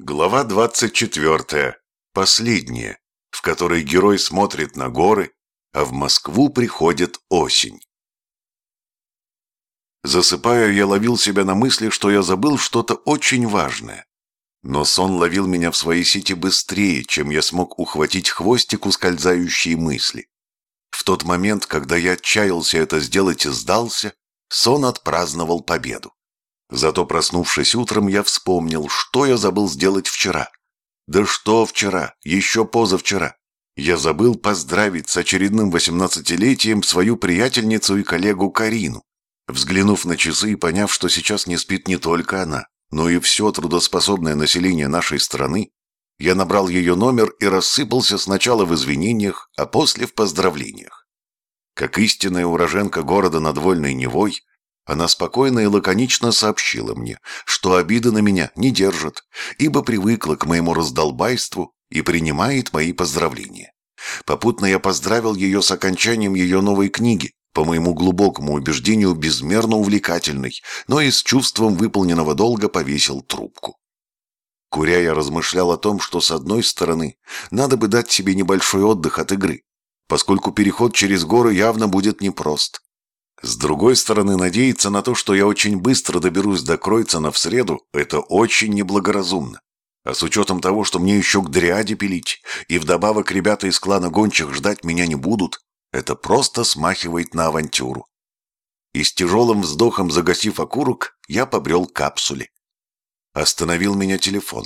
Глава 24. Последняя, в которой герой смотрит на горы, а в Москву приходит осень. Засыпая, я ловил себя на мысли, что я забыл что-то очень важное. Но сон ловил меня в своей сети быстрее, чем я смог ухватить хвостик ускользающие мысли. В тот момент, когда я отчаялся это сделать и сдался, сон отпраздновал победу. Зато проснувшись утром, я вспомнил, что я забыл сделать вчера. Да что вчера, еще позавчера. Я забыл поздравить с очередным восемнадцатилетием свою приятельницу и коллегу Карину. Взглянув на часы и поняв, что сейчас не спит не только она, но и все трудоспособное население нашей страны, я набрал ее номер и рассыпался сначала в извинениях, а после в поздравлениях. Как истинная уроженка города над Вольной Невой, она спокойно и лаконично сообщила мне, что обиды на меня не держит, ибо привыкла к моему раздолбайству и принимает мои поздравления. Попутно я поздравил ее с окончанием ее новой книги, по моему глубокому убеждению безмерно увлекательной, но и с чувством выполненного долга повесил трубку. Куря я размышлял о том, что с одной стороны надо бы дать себе небольшой отдых от игры, поскольку переход через горы явно будет непрост. С другой стороны, надеяться на то, что я очень быстро доберусь до Кройцена в среду, это очень неблагоразумно. А с учетом того, что мне еще к дряде пилить, и вдобавок ребята из клана гончих ждать меня не будут, это просто смахивает на авантюру. И с тяжелым вздохом загасив окурок, я побрел к капсуле. Остановил меня телефон.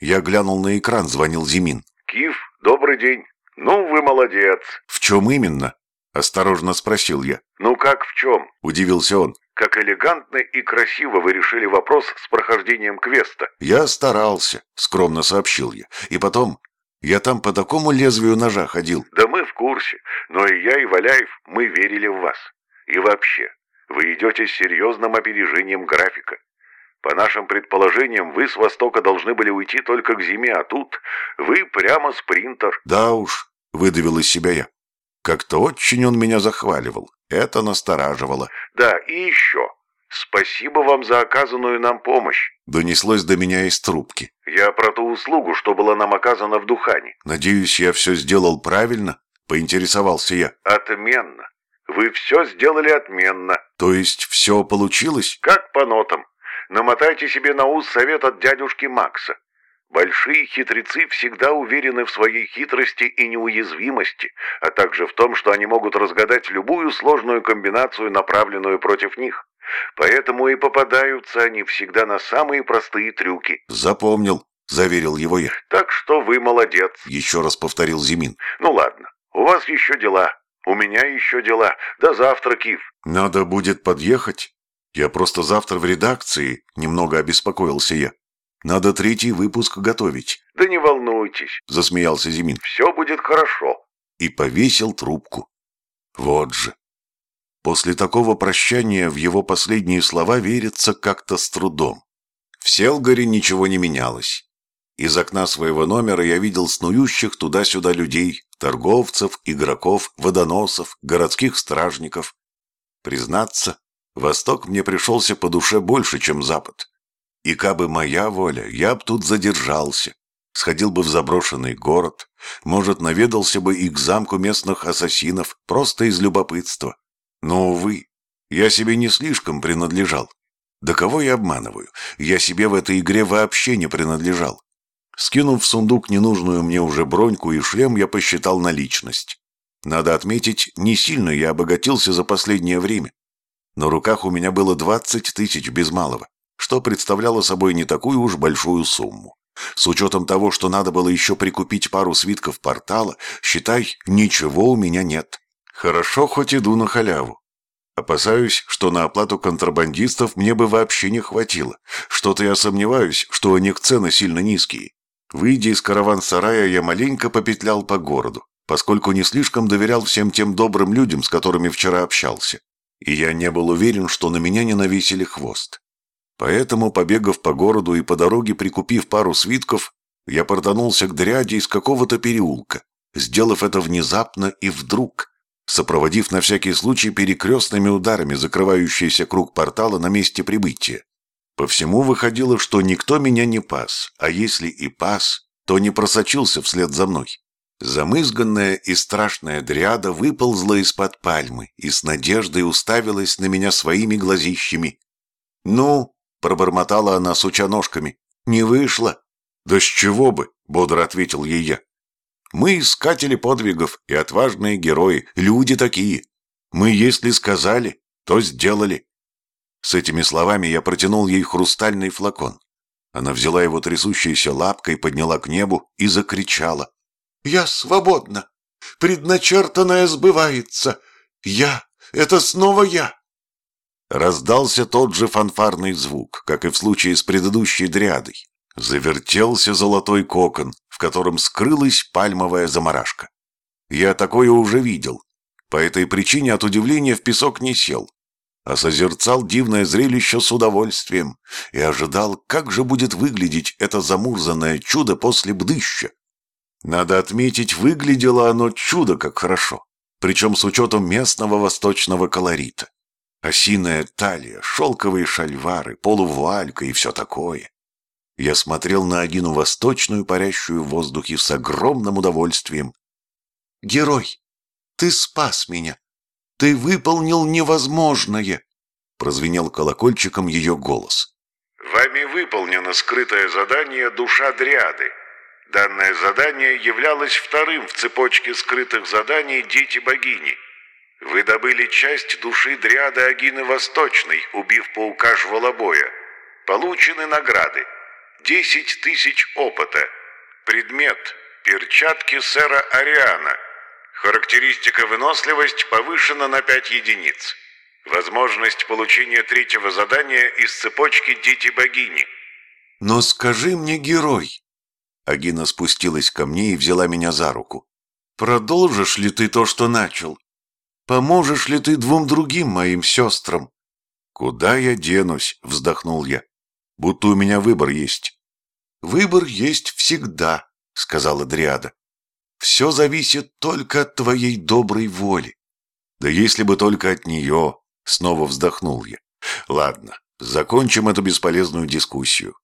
Я глянул на экран, звонил Зимин. «Кив, добрый день. Ну, вы молодец». «В чем именно?» Осторожно спросил я. «Ну как в чем?» – удивился он. «Как элегантно и красиво вы решили вопрос с прохождением квеста». «Я старался», – скромно сообщил я. «И потом, я там по такому лезвию ножа ходил». «Да мы в курсе. Но и я, и Валяев, мы верили в вас. И вообще, вы идете с серьезным опережением графика. По нашим предположениям, вы с востока должны были уйти только к зиме, а тут вы прямо спринтер». «Да уж», – выдавил из себя я. Как-то очень он меня захваливал. Это настораживало. «Да, и еще. Спасибо вам за оказанную нам помощь», — донеслось до меня из трубки. «Я про ту услугу, что была нам оказана в Духане». «Надеюсь, я все сделал правильно?» — поинтересовался я. «Отменно. Вы все сделали отменно». «То есть все получилось?» «Как по нотам. Намотайте себе на ус совет от дядюшки Макса. Большие хитрецы всегда уверены в своей хитрости и неуязвимости, а также в том, что они могут разгадать любую сложную комбинацию, направленную против них. Поэтому и попадаются они всегда на самые простые трюки. «Запомнил», — заверил его я. «Так что вы молодец», — еще раз повторил Зимин. «Ну ладно, у вас еще дела, у меня еще дела. До завтра, Кив». «Надо будет подъехать. Я просто завтра в редакции», — немного обеспокоился я. Надо третий выпуск готовить. Да не волнуйтесь, засмеялся Зимин. Все будет хорошо. И повесил трубку. Вот же. После такого прощания в его последние слова верится как-то с трудом. В Селгаре ничего не менялось. Из окна своего номера я видел снующих туда-сюда людей, торговцев, игроков, водоносов, городских стражников. Признаться, Восток мне пришелся по душе больше, чем Запад. И кабы моя воля, я б тут задержался, сходил бы в заброшенный город, может, наведался бы и к замку местных ассасинов, просто из любопытства. Но, увы, я себе не слишком принадлежал. Да кого я обманываю? Я себе в этой игре вообще не принадлежал. Скинув в сундук ненужную мне уже броньку и шлем, я посчитал наличность. Надо отметить, не сильно я обогатился за последнее время. На руках у меня было двадцать тысяч без малого что представляло собой не такую уж большую сумму. С учетом того, что надо было еще прикупить пару свитков портала, считай, ничего у меня нет. Хорошо, хоть иду на халяву. Опасаюсь, что на оплату контрабандистов мне бы вообще не хватило. Что-то я сомневаюсь, что у них цены сильно низкие. Выйдя из караван-сарая, я маленько попетлял по городу, поскольку не слишком доверял всем тем добрым людям, с которыми вчера общался. И я не был уверен, что на меня не навесили хвост. Поэтому, побегав по городу и по дороге прикупив пару свитков, я портанулся к дряде из какого-то переулка, сделав это внезапно и вдруг, сопроводив на всякий случай перекрестными ударами закрывающийся круг портала на месте прибытия. По всему выходило, что никто меня не пас, а если и пас, то не просочился вслед за мной. Замызганная и страшная дриада выползла из-под пальмы и с надеждой уставилась на меня своими глазищами. «Ну?» — пробормотала она, суча ножками. «Не вышло». «Да с чего бы?» — бодро ответил ей я. «Мы искатели подвигов и отважные герои, люди такие. Мы, если сказали, то сделали». С этими словами я протянул ей хрустальный флакон. Она взяла его трясущейся лапкой, подняла к небу и закричала. Я свободна. Предначертанное сбывается. Я. Это снова я. Раздался тот же фанфарный звук, как и в случае с предыдущей дрядой. Завертелся золотой кокон, в котором скрылась пальмовая заморашка. Я такое уже видел. По этой причине от удивления в песок не сел, а созерцал дивное зрелище с удовольствием и ожидал, как же будет выглядеть это замурзанное чудо после бдыща. Надо отметить, выглядело оно чудо как хорошо, причем с учетом местного восточного колорита. Осиная талия, шелковые шальвары, полувуалька и все такое. Я смотрел на Агину Восточную, парящую в воздухе с огромным удовольствием. «Герой, ты спас меня! Ты выполнил невозможное!» Прозвенел колокольчиком ее голос. «Вами выполнено скрытое задание «Душа Дриады». Данное задание являлось вторым в цепочке скрытых заданий «Дети богини». Вы добыли часть души Дриады Агины Восточной, убив паука Жвалобоя. Получены награды. 10 тысяч опыта. Предмет. Перчатки сэра Ариана. Характеристика выносливость повышена на 5 единиц. Возможность получения третьего задания из цепочки «Дети богини». «Но скажи мне, герой, Агина спустилась ко мне и взяла меня за руку. «Продолжишь ли ты то, что начал? Поможешь ли ты двум другим моим сестрам?» «Куда я денусь?» — вздохнул я. «Будто у меня выбор есть». «Выбор есть всегда», — сказала Дриада. «Все зависит только от твоей доброй воли». «Да если бы только от нее», — снова вздохнул я. «Ладно, закончим эту бесполезную дискуссию.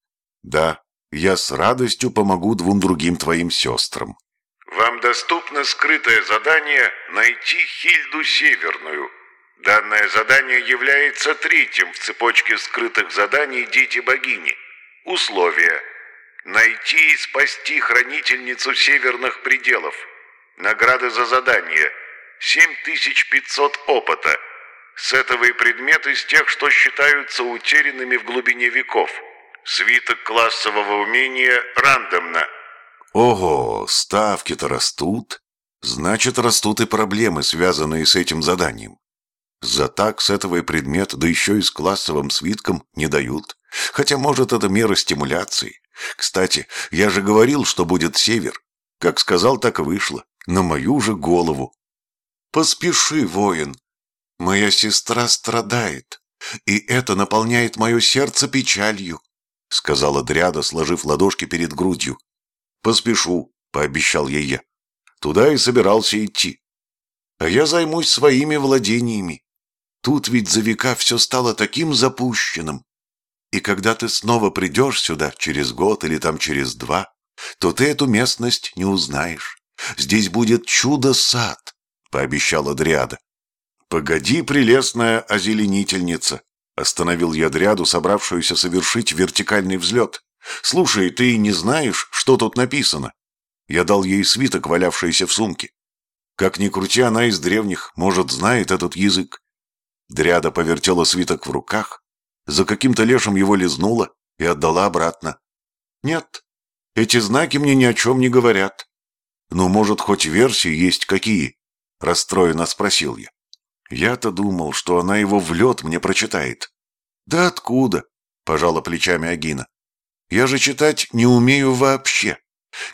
Да, я с радостью помогу двум другим твоим сестрам. Вам доступно скрытое задание «Найти Хильду Северную». Данное задание является третьим в цепочке скрытых заданий «Дети богини». Условия. Найти и спасти хранительницу северных пределов. Награда за задание. 7500 опыта. Сетовые предметы из тех, что считаются утерянными в глубине веков. Свиток классового умения рандомно. Ого, ставки-то растут. Значит, растут и проблемы, связанные с этим заданием. За так сетовый предмет, да еще и с классовым свитком, не дают. Хотя, может, это мера стимуляции. Кстати, я же говорил, что будет север. Как сказал, так и вышло. На мою же голову. Поспеши, воин. Моя сестра страдает, и это наполняет мое сердце печалью. — сказала Дряда, сложив ладошки перед грудью. «Поспешу», — пообещал ей я. «Туда и собирался идти. А я займусь своими владениями. Тут ведь за века все стало таким запущенным. И когда ты снова придешь сюда через год или там через два, то ты эту местность не узнаешь. Здесь будет чудо-сад», — пообещала Дриада. «Погоди, прелестная озеленительница», Остановил я дряду, собравшуюся совершить вертикальный взлет. «Слушай, ты не знаешь, что тут написано?» Я дал ей свиток, валявшийся в сумке. Как ни крути, она из древних, может, знает этот язык. Дряда повертела свиток в руках, за каким-то лешим его лизнула и отдала обратно. «Нет, эти знаки мне ни о чем не говорят». «Ну, может, хоть версии есть какие?» — расстроенно спросил я. Я-то думал, что она его в лед мне прочитает. Да откуда? Пожала плечами Агина. Я же читать не умею вообще.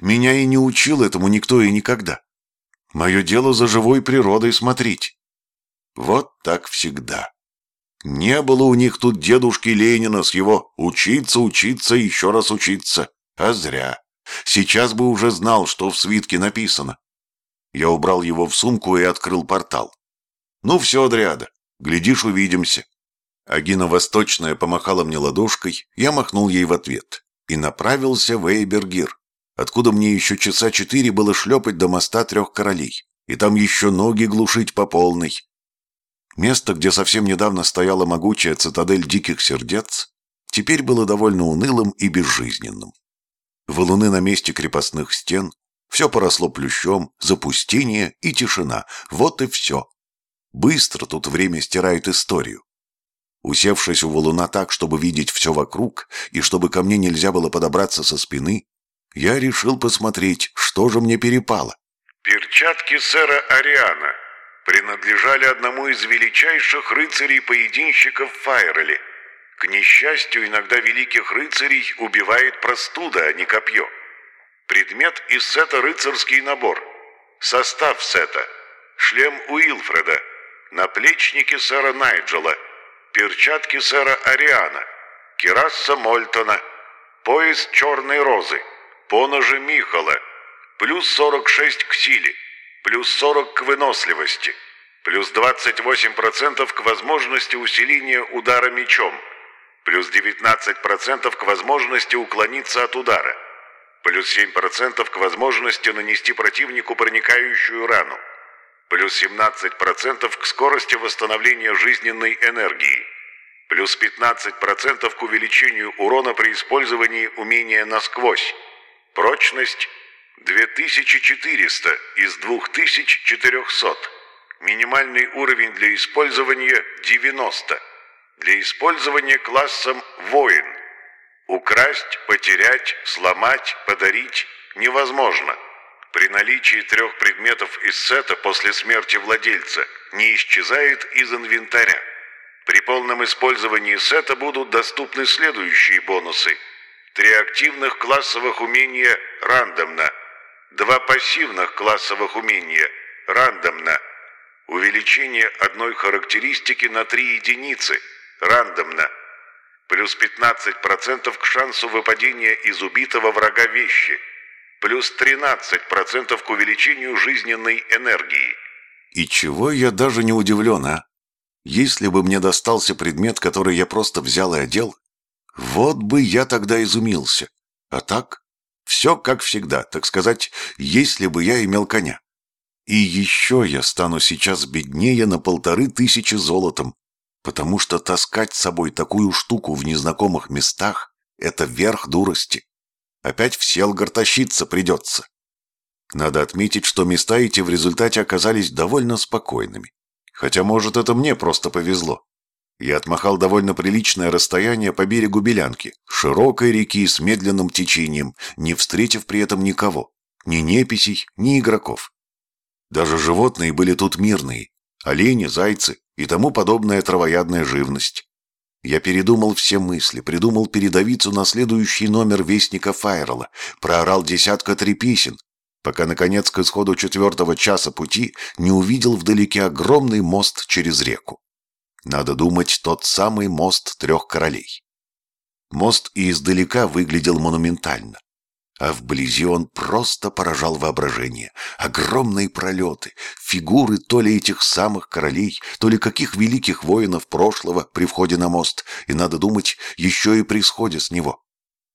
Меня и не учил этому никто и никогда. Мое дело за живой природой смотреть. Вот так всегда. Не было у них тут дедушки Ленина с его «учиться, учиться, еще раз учиться». А зря. Сейчас бы уже знал, что в свитке написано. Я убрал его в сумку и открыл портал. Ну все, Дриада, глядишь, увидимся. Агина Восточная помахала мне ладошкой, я махнул ей в ответ и направился в Эйбергир, откуда мне еще часа четыре было шлепать до моста трех королей, и там еще ноги глушить по полной. Место, где совсем недавно стояла могучая цитадель диких сердец, теперь было довольно унылым и безжизненным. Валуны на месте крепостных стен, все поросло плющом, запустение и тишина. Вот и все. Быстро тут время стирает историю. Усевшись у валуна так, чтобы видеть все вокруг, и чтобы ко мне нельзя было подобраться со спины, я решил посмотреть, что же мне перепало. Перчатки сэра Ариана принадлежали одному из величайших рыцарей-поединщиков Файрели. К несчастью, иногда великих рыцарей убивает простуда, а не копье. Предмет из сета «Рыцарский набор». Состав сета. Шлем Уилфреда. Наплечники сэра Найджела. Перчатки сэра Ариана. Кераса Мольтона. Пояс черной розы. Поножи Михала. Плюс 46 к силе. Плюс 40 к выносливости. Плюс 28% к возможности усиления удара мечом. Плюс 19% к возможности уклониться от удара плюс 7% к возможности нанести противнику проникающую рану, плюс 17% к скорости восстановления жизненной энергии, плюс 15% к увеличению урона при использовании умения насквозь, прочность 2400 из 2400, минимальный уровень для использования 90, для использования классом «Воин» Украсть, потерять, сломать, подарить невозможно. При наличии трех предметов из сета после смерти владельца не исчезает из инвентаря. При полном использовании сета будут доступны следующие бонусы. Три активных классовых умения рандомно. Два пассивных классовых умения рандомно. Увеличение одной характеристики на три единицы рандомно плюс 15% к шансу выпадения из убитого врага вещи, плюс 13% к увеличению жизненной энергии. И чего я даже не удивлен, а? Если бы мне достался предмет, который я просто взял и одел, вот бы я тогда изумился. А так, все как всегда, так сказать, если бы я имел коня. И еще я стану сейчас беднее на полторы тысячи золотом, потому что таскать с собой такую штуку в незнакомых местах — это верх дурости. Опять в Селгар тащиться придется. Надо отметить, что места эти в результате оказались довольно спокойными. Хотя, может, это мне просто повезло. Я отмахал довольно приличное расстояние по берегу Белянки, широкой реки с медленным течением, не встретив при этом никого. Ни неписей, ни игроков. Даже животные были тут мирные. Олени, зайцы, и тому подобная травоядная живность. Я передумал все мысли, придумал передовицу на следующий номер Вестника Файрела, проорал десятка три песен, пока, наконец, к исходу четвертого часа пути не увидел вдалеке огромный мост через реку. Надо думать, тот самый мост трех королей. Мост и издалека выглядел монументально а вблизи он просто поражал воображение. Огромные пролеты, фигуры то ли этих самых королей, то ли каких великих воинов прошлого при входе на мост, и, надо думать, еще и при сходе с него.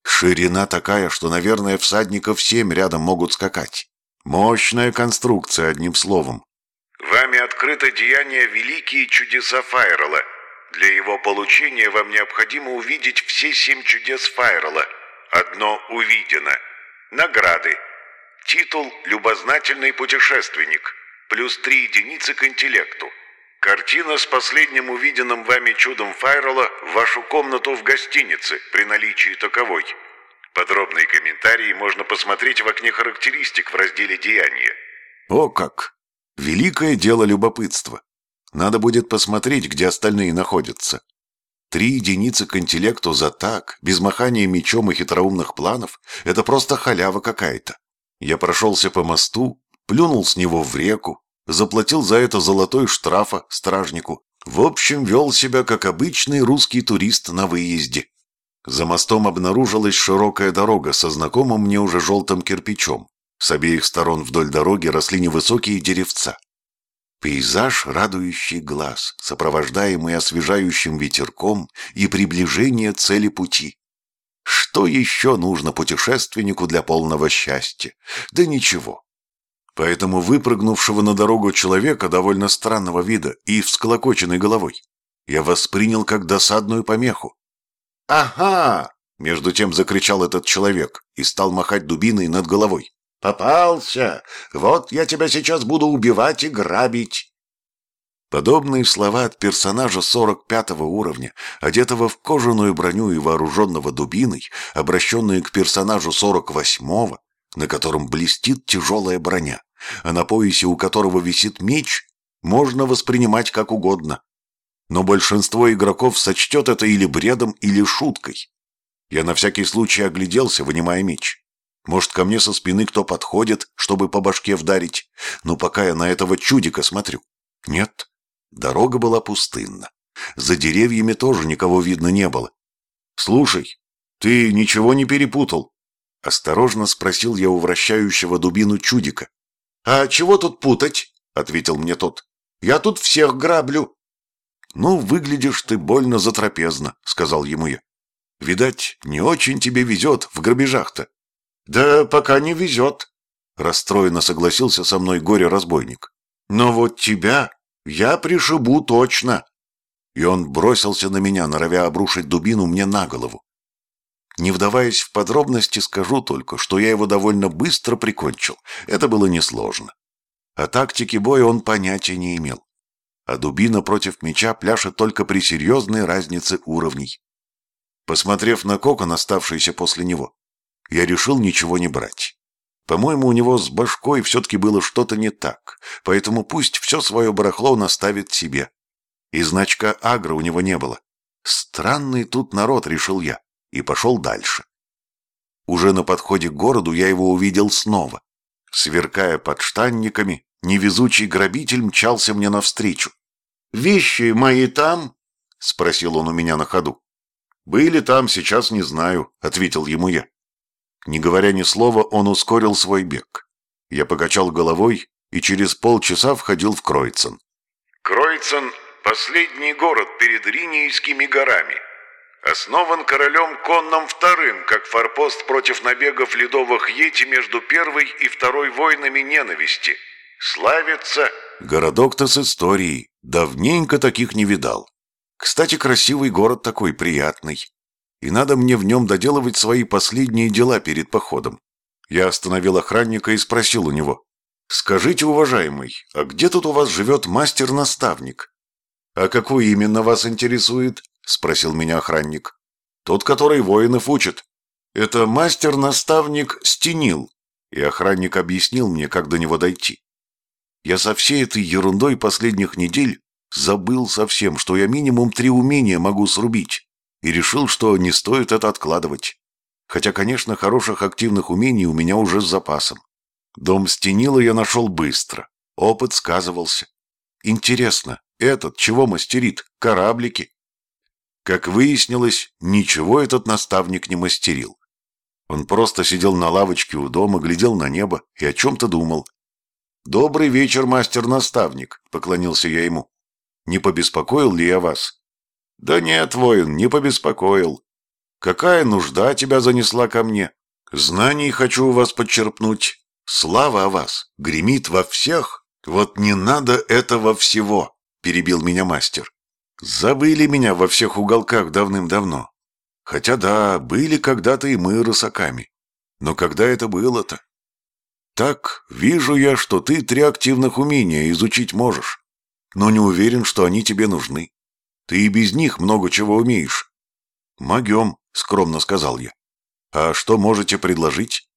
Ширина такая, что, наверное, всадников семь рядом могут скакать. Мощная конструкция, одним словом. Вами открыто деяние «Великие чудеса Файрела». Для его получения вам необходимо увидеть все семь чудес Файрела. Одно увидено – Награды. Титул «Любознательный путешественник». Плюс три единицы к интеллекту. Картина с последним увиденным вами чудом Файрела в вашу комнату в гостинице при наличии таковой. Подробные комментарии можно посмотреть в окне характеристик в разделе «Деяния». О как! Великое дело любопытства. Надо будет посмотреть, где остальные находятся. Три единицы к интеллекту за так, без махания мечом и хитроумных планов, это просто халява какая-то. Я прошелся по мосту, плюнул с него в реку, заплатил за это золотой штрафа стражнику. В общем, вел себя как обычный русский турист на выезде. За мостом обнаружилась широкая дорога со знакомым мне уже желтым кирпичом. С обеих сторон вдоль дороги росли невысокие деревца. Пейзаж, радующий глаз, сопровождаемый освежающим ветерком и приближение цели пути. Что еще нужно путешественнику для полного счастья? Да ничего. Поэтому выпрыгнувшего на дорогу человека довольно странного вида и всклокоченной головой я воспринял как досадную помеху. «Ага!» — между тем закричал этот человек и стал махать дубиной над головой. «Попался! Вот я тебя сейчас буду убивать и грабить!» Подобные слова от персонажа 45 уровня, одетого в кожаную броню и вооруженного дубиной, обращенные к персонажу 48-го, на котором блестит тяжелая броня, а на поясе у которого висит меч, можно воспринимать как угодно. Но большинство игроков сочтет это или бредом, или шуткой. Я на всякий случай огляделся, вынимая меч. Может, ко мне со спины кто подходит, чтобы по башке вдарить, но пока я на этого чудика смотрю. Нет, дорога была пустынна. За деревьями тоже никого видно не было. «Слушай, ты ничего не перепутал?» Осторожно спросил я у вращающего дубину чудика. «А чего тут путать?» — ответил мне тот. «Я тут всех граблю». «Ну, выглядишь ты больно затрапезно», — сказал ему я. «Видать, не очень тебе везет в грабежах-то». «Да пока не везет», — расстроенно согласился со мной горе-разбойник. «Но вот тебя я пришибу точно». И он бросился на меня, норовя обрушить дубину мне на голову. Не вдаваясь в подробности, скажу только, что я его довольно быстро прикончил. Это было несложно. О тактике боя он понятия не имел. А дубина против меча пляшет только при серьезной разнице уровней. Посмотрев на кокон, оставшийся после него, я решил ничего не брать. По-моему, у него с башкой все-таки было что-то не так, поэтому пусть все свое барахло он оставит себе. И значка агро у него не было. Странный тут народ, решил я и пошел дальше. Уже на подходе к городу я его увидел снова. Сверкая подштанниками, невезучий грабитель мчался мне навстречу. «Вещи мои там?» — спросил он у меня на ходу. «Были там, сейчас не знаю», — ответил ему я. Не говоря ни слова, он ускорил свой бег. Я покачал головой и через полчаса входил в Кройцен. Кройцен – последний город перед Ринейскими горами. Основан королем Конном II, как форпост против набегов ледовых Йети между Первой и Второй войнами ненависти. Славится... Городок-то с историей. Давненько таких не видал. Кстати, красивый город такой, приятный. И надо мне в нем доделывать свои последние дела перед походом. Я остановил охранника и спросил у него. «Скажите, уважаемый, а где тут у вас живет мастер-наставник?» «А какой именно вас интересует?» — спросил меня охранник. «Тот, который воинов учит. Это мастер-наставник Стенил». И охранник объяснил мне, как до него дойти. Я со всей этой ерундой последних недель забыл совсем, что я минимум три умения могу срубить, и решил, что не стоит это откладывать. Хотя, конечно, хороших активных умений у меня уже с запасом. Дом Стенила я нашел быстро. Опыт сказывался. Интересно, этот чего мастерит? Кораблики? Как выяснилось, ничего этот наставник не мастерил. Он просто сидел на лавочке у дома, глядел на небо и о чем-то думал. «Добрый вечер, мастер-наставник», — поклонился я ему. «Не побеспокоил ли я вас?» «Да нет, воин, не побеспокоил. Какая нужда тебя занесла ко мне? Знаний хочу у вас подчерпнуть. Слава о вас гремит во всех. Вот не надо этого всего», — перебил меня мастер. Забыли меня во всех уголках давным-давно. Хотя да, были когда-то и мы рысаками. Но когда это было-то? Так, вижу я, что ты три активных умения изучить можешь. Но не уверен, что они тебе нужны. Ты и без них много чего умеешь. Могем, скромно сказал я. А что можете предложить?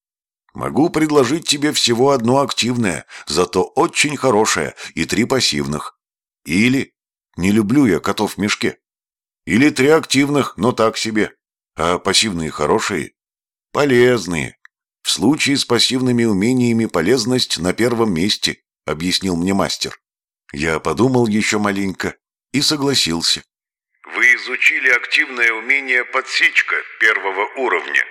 Могу предложить тебе всего одно активное, зато очень хорошее, и три пассивных. Или не люблю я котов в мешке. Или три активных, но так себе. А пассивные хорошие? Полезные. В случае с пассивными умениями полезность на первом месте, объяснил мне мастер. Я подумал еще маленько и согласился. Вы изучили активное умение подсечка первого уровня.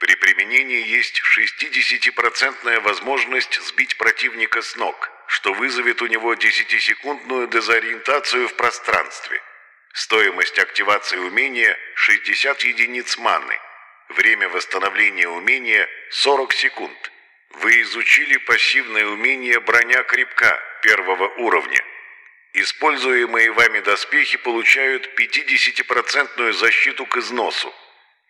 При применении есть 60% возможность сбить противника с ног. что вызовет у него 10-секундную дезориентацию в пространстве. Стоимость активации умения 60 единиц маны. Время восстановления умения 40 секунд. Вы изучили пассивное умение «Броня крепка» первого уровня. Используемые вами доспехи получают 50% защиту к износу.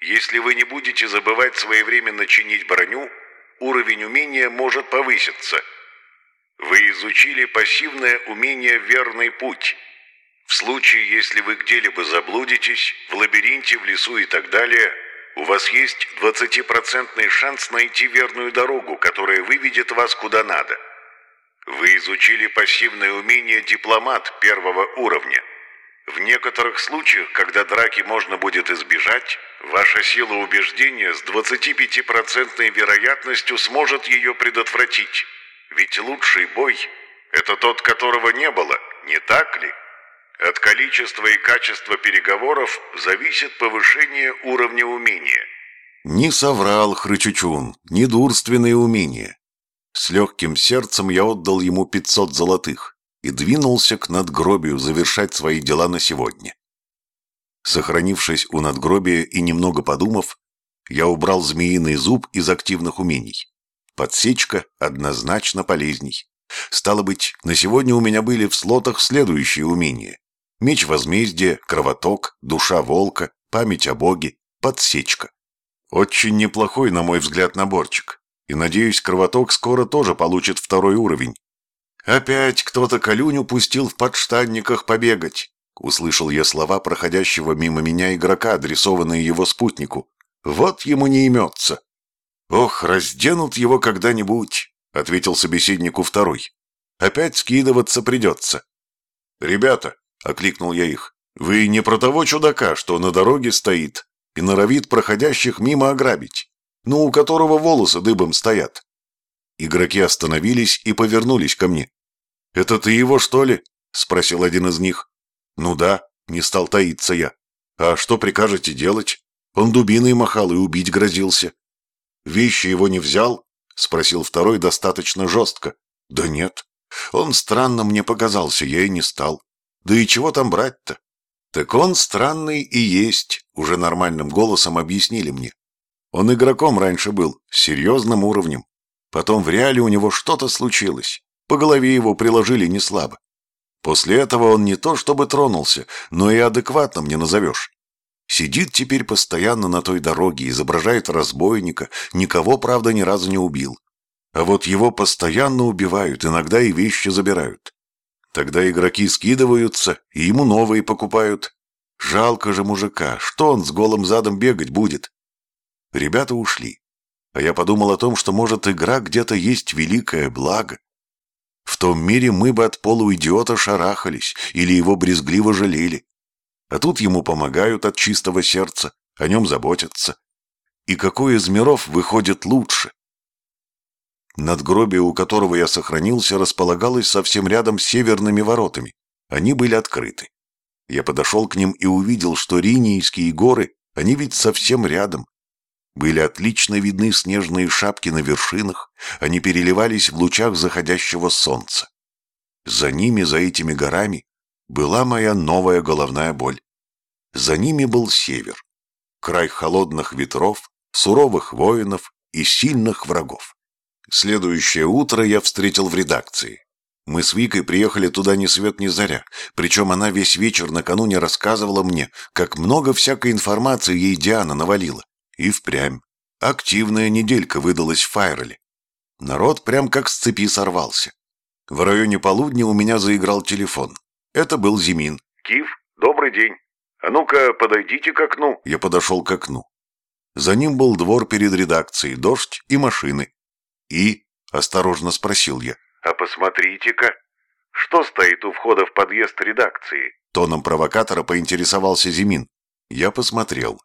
Если вы не будете забывать своевременно чинить броню, уровень умения может повыситься. Вы изучили пассивное умение «Верный путь». В случае, если вы где-либо заблудитесь, в лабиринте, в лесу и так далее, у вас есть 20% шанс найти верную дорогу, которая выведет вас куда надо. Вы изучили пассивное умение «Дипломат» первого уровня. В некоторых случаях, когда драки можно будет избежать, ваша сила убеждения с 25% вероятностью сможет ее предотвратить. Ведь лучший бой – это тот, которого не было, не так ли? От количества и качества переговоров зависит повышение уровня умения. Не соврал Хрычучун, недурственные умения. С легким сердцем я отдал ему 500 золотых и двинулся к надгробию завершать свои дела на сегодня. Сохранившись у надгробия и немного подумав, я убрал змеиный зуб из активных умений. Подсечка однозначно полезней. Стало быть, на сегодня у меня были в слотах следующие умения. Меч возмездия, кровоток, душа волка, память о боге, подсечка. Очень неплохой, на мой взгляд, наборчик. И, надеюсь, кровоток скоро тоже получит второй уровень. Опять кто-то колюню пустил в подштанниках побегать. Услышал я слова проходящего мимо меня игрока, адресованные его спутнику. Вот ему не имется. Ох, разденут его когда-нибудь, ответил собеседнику второй. Опять скидываться придется. Ребята, окликнул я их, вы не про того чудака, что на дороге стоит и норовит проходящих мимо ограбить но у которого волосы дыбом стоят. Игроки остановились и повернулись ко мне. «Это ты его, что ли?» — спросил один из них. «Ну да», — не стал таиться я. «А что прикажете делать?» Он дубиной махал и убить грозился. «Вещи его не взял?» — спросил второй достаточно жестко. «Да нет. Он странно мне показался, я и не стал. Да и чего там брать-то?» «Так он странный и есть», — уже нормальным голосом объяснили мне. Он игроком раньше был, с серьезным уровнем. Потом в реале у него что-то случилось. По голове его приложили не слабо. После этого он не то чтобы тронулся, но и адекватным не назовешь. Сидит теперь постоянно на той дороге, изображает разбойника, никого, правда, ни разу не убил. А вот его постоянно убивают, иногда и вещи забирают. Тогда игроки скидываются и ему новые покупают. Жалко же мужика, что он с голым задом бегать будет? Ребята ушли. А я подумал о том, что, может, игра где-то есть великое благо. В том мире мы бы от полуидиота шарахались или его брезгливо жалели. А тут ему помогают от чистого сердца, о нем заботятся. И какой из миров выходит лучше? Надгробие, у которого я сохранился, располагалось совсем рядом с северными воротами. Они были открыты. Я подошел к ним и увидел, что Ринийские горы, они ведь совсем рядом. Были отлично видны снежные шапки на вершинах, они переливались в лучах заходящего солнца. За ними, за этими горами, была моя новая головная боль. За ними был север, край холодных ветров, суровых воинов и сильных врагов. Следующее утро я встретил в редакции. Мы с Викой приехали туда ни свет ни заря, причем она весь вечер накануне рассказывала мне, как много всякой информации ей Диана навалила. И впрямь. Активная неделька выдалась в Файреле. Народ прям как с цепи сорвался. В районе полудня у меня заиграл телефон. Это был Зимин. «Кив, добрый день. А ну-ка, подойдите к окну». Я подошел к окну. За ним был двор перед редакцией, дождь и машины. «И?» – осторожно спросил я. «А посмотрите-ка, что стоит у входа в подъезд редакции?» Тоном провокатора поинтересовался Зимин. Я посмотрел.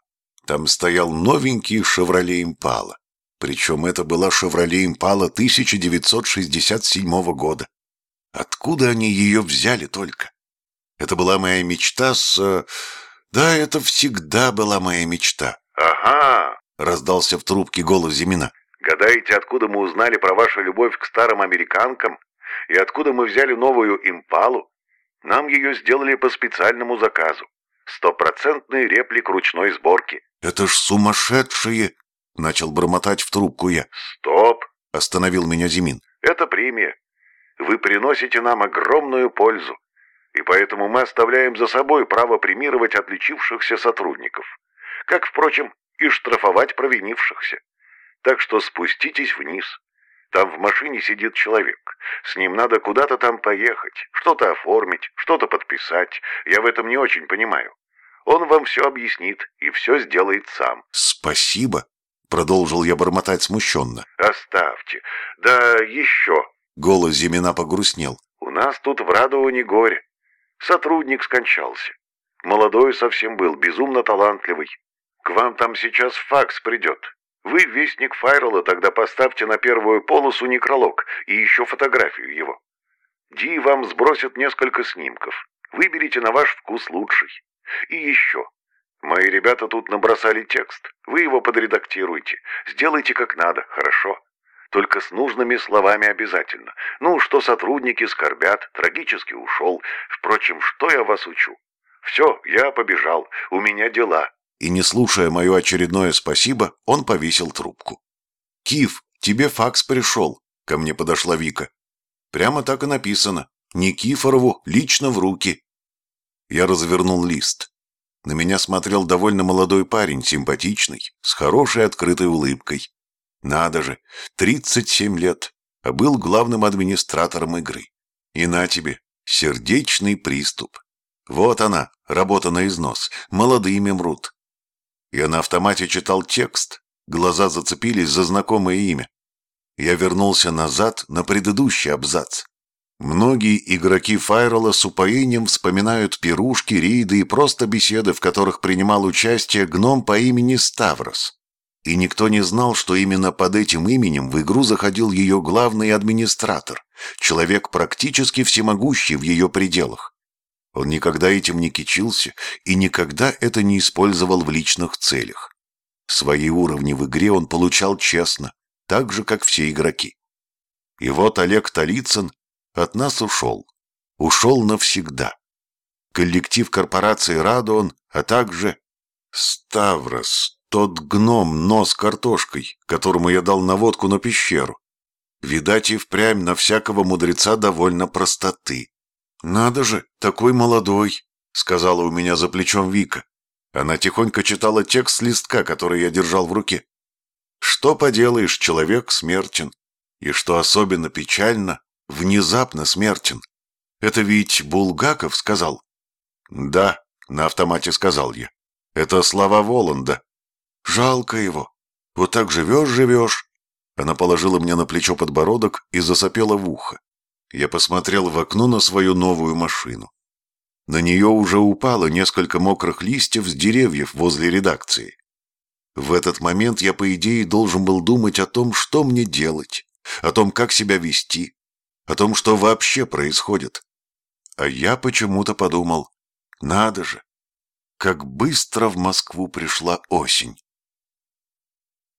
Там стоял новенький «Шевроле Импала». Причем это была «Шевроле Импала» 1967 года. Откуда они ее взяли только? Это была моя мечта с... Э, да, это всегда была моя мечта. «Ага!» — раздался в трубке голос Зимина. «Гадаете, откуда мы узнали про вашу любовь к старым американкам? И откуда мы взяли новую импалу? Нам ее сделали по специальному заказу. Стопроцентный реплик ручной сборки. «Это ж сумасшедшие!» — начал бормотать в трубку я. Стоп! — остановил меня Зимин. Это премия. Вы приносите нам огромную пользу. И поэтому мы оставляем за собой право премировать отличившихся сотрудников. Как, впрочем, и штрафовать провинившихся. Так что спуститесь вниз. Там в машине сидит человек. С ним надо куда-то там поехать, что-то оформить, что-то подписать. Я в этом не очень понимаю. Он вам все объяснит и все сделает сам. «Спасибо», — продолжил я бормотать смущенно. Оставьте. Да еще. Голос Зимина погрустнел. У нас тут в Радоване горе. Сотрудник скончался. Молодой совсем был, безумно талантливый. К вам там сейчас факс придет. Вы, вестник Файрела, тогда поставьте на первую полосу некролог и еще фотографию его. Ди вам сбросит несколько снимков. Выберите на ваш вкус лучший. И еще. Мои ребята тут набросали текст. Вы его подредактируйте. Сделайте как надо, хорошо? Только с нужными словами обязательно. Ну, что сотрудники скорбят, трагически ушел. Впрочем, что я вас учу? Все, я побежал. У меня дела и, не слушая мое очередное спасибо, он повесил трубку. «Кив, тебе факс пришел», — ко мне подошла Вика. «Прямо так и написано. Никифорову лично в руки». Я развернул лист. На меня смотрел довольно молодой парень, симпатичный, с хорошей открытой улыбкой. Надо же, 37 лет, а был главным администратором игры. И на тебе, сердечный приступ. Вот она, работа на износ, молодыми мрут. Я на автомате читал текст, глаза зацепились за знакомое имя. Я вернулся назад на предыдущий абзац. Многие игроки Файрела с упоением вспоминают пирушки, рейды и просто беседы, в которых принимал участие гном по имени Ставрос. И никто не знал, что именно под этим именем в игру заходил ее главный администратор, человек практически всемогущий в ее пределах. Он никогда этим не кичился и никогда это не использовал в личных целях. Свои уровни в игре он получал честно, так же, как все игроки. И вот Олег Талицын от нас ушел. Ушел навсегда. Коллектив корпорации «Радуон», а также Ставрос, тот гном нос картошкой, которому я дал наводку на пещеру. Видать, и впрямь на всякого мудреца довольно простоты. «Надо же, такой молодой», — сказала у меня за плечом Вика. Она тихонько читала текст листка, который я держал в руке. «Что поделаешь, человек смертен. И что особенно печально, внезапно смертен. Это ведь Булгаков сказал?» «Да», — на автомате сказал я. «Это слова Воланда. Жалко его. Вот так живешь-живешь». Она положила мне на плечо подбородок и засопела в ухо. Я посмотрел в окно на свою новую машину. На нее уже упало несколько мокрых листьев с деревьев возле редакции. В этот момент я, по идее, должен был думать о том, что мне делать, о том, как себя вести, о том, что вообще происходит. А я почему-то подумал, надо же, как быстро в Москву пришла осень.